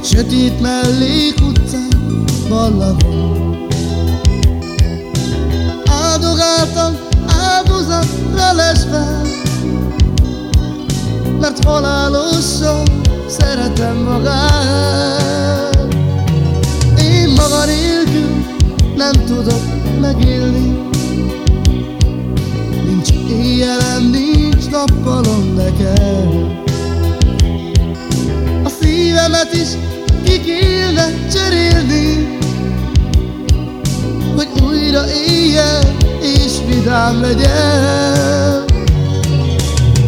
Egy sötét mellék utcán ballagom Áldogáltam áldozatra lesve Mert halálosan szeretem magát. Én maga nélkül nem tudok megélni. Nincs éjjelem, nincs nappalom nekem A szívemet is ki kéne cserélni Hogy újra éjjel és vidám legyen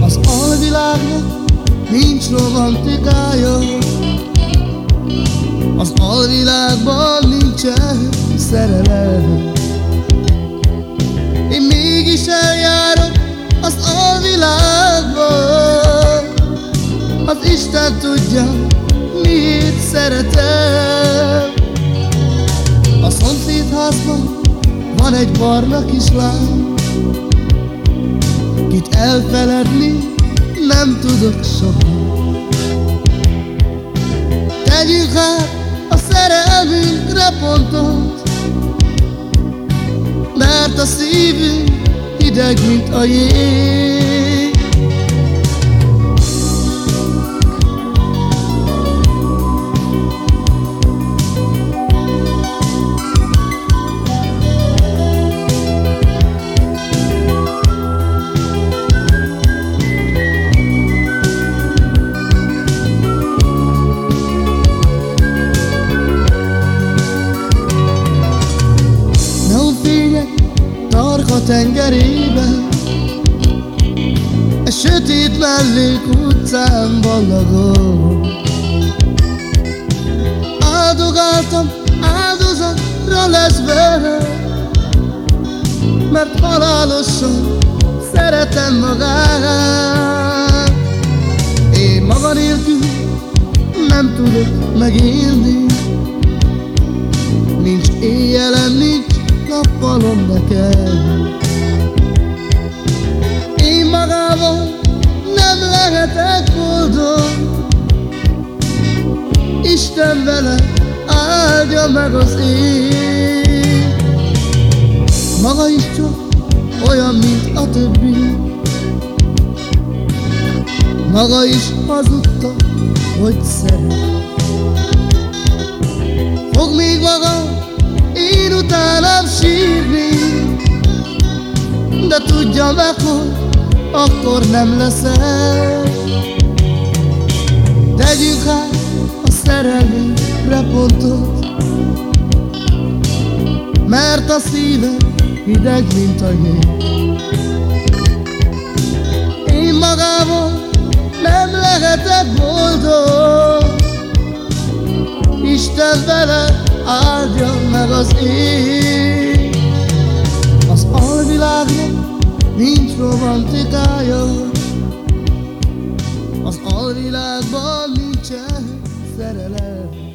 Az alvilágnak nincs romantikája Az alvilágban nincsen szerelem. Én mégis eljárok egy barna kislány Kit elfeledni nem tudok soha. Tegyük hát a szerelmünkre pontot Mert a szívünk hideg, mint a jég tengerében Egy sötét mellék utcán ballagom. Áldogáltam áldozatra lesz vele Mert halálosan szeretem magát. Én maga nélkül nem tudok megélni. Nincs éjjelem, nincs nappalom nekem lehetek boldog. Isten vele áldja meg az én Maga is csak olyan, mint a többi. Maga is hazudta, hogy szeret. Fog még maga én utánam sírni De tudja meg, hogy akkor nem leszel. Tegyünk hát a szerelmünkre pontot. Mert a szíve hideg, mint a jég. Én magával nem lehetek boldog. Isten vele áldja meg az ég világban nincsen szerelem.